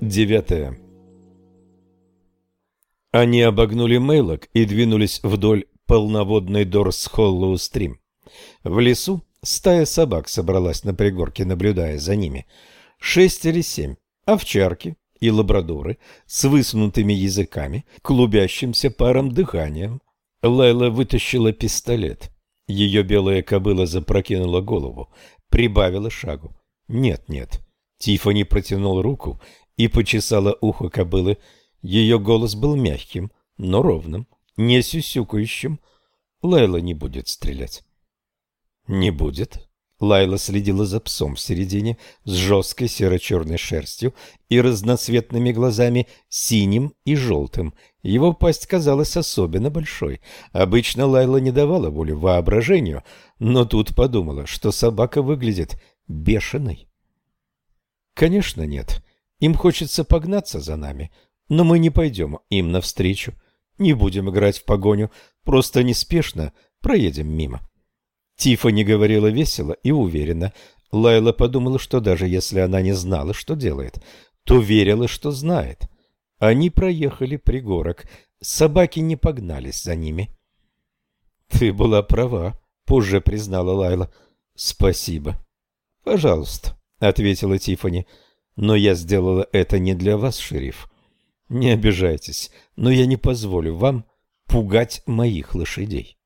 Девятое. Они обогнули Мейлок и двинулись вдоль полноводной Дорс Холлоу Стрим. В лесу стая собак собралась на пригорке, наблюдая за ними. Шесть или семь овчарки и лабрадоры с высунутыми языками, клубящимся паром дыханием. Лайла вытащила пистолет. Ее белая кобыла запрокинула голову, прибавила шагу. «Нет, нет». Тиффани протянул руку и почесала ухо кобылы. Ее голос был мягким, но ровным, не сюсюкающим. Лайла не будет стрелять. Не будет. Лайла следила за псом в середине с жесткой серо-черной шерстью и разноцветными глазами синим и желтым. Его пасть казалась особенно большой. Обычно Лайла не давала воли воображению, но тут подумала, что собака выглядит бешеной. Конечно, нет. Им хочется погнаться за нами, но мы не пойдем им навстречу. Не будем играть в погоню, просто неспешно проедем мимо. Тифа говорила весело и уверенно. Лайла подумала, что даже если она не знала, что делает, то верила, что знает. Они проехали пригорок. Собаки не погнались за ними. «Ты была права», — позже признала Лайла. «Спасибо». «Пожалуйста», — ответила Тиффани. Но я сделала это не для вас, шериф. Не обижайтесь, но я не позволю вам пугать моих лошадей.